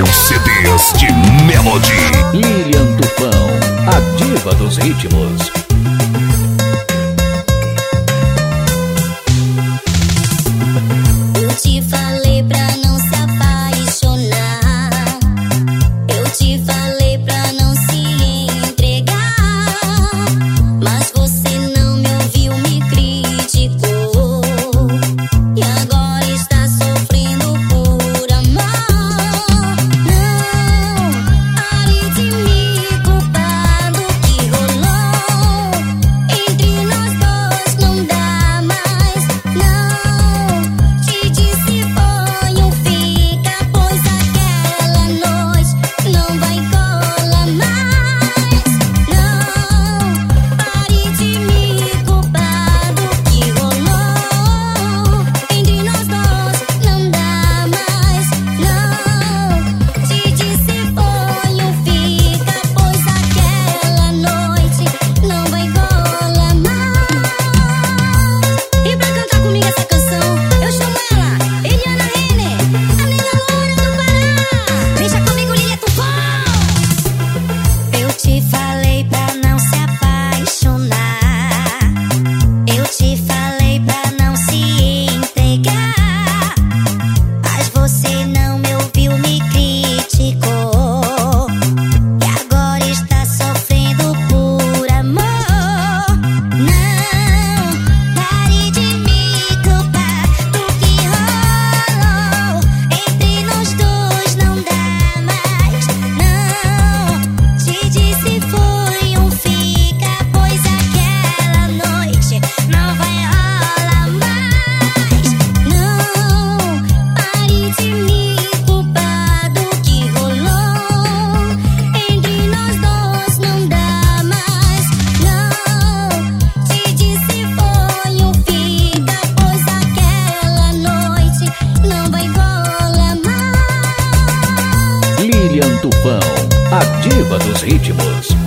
Global CDs de Melody. Lilian Tufão, a diva dos ritmos. A diva dos ritmos.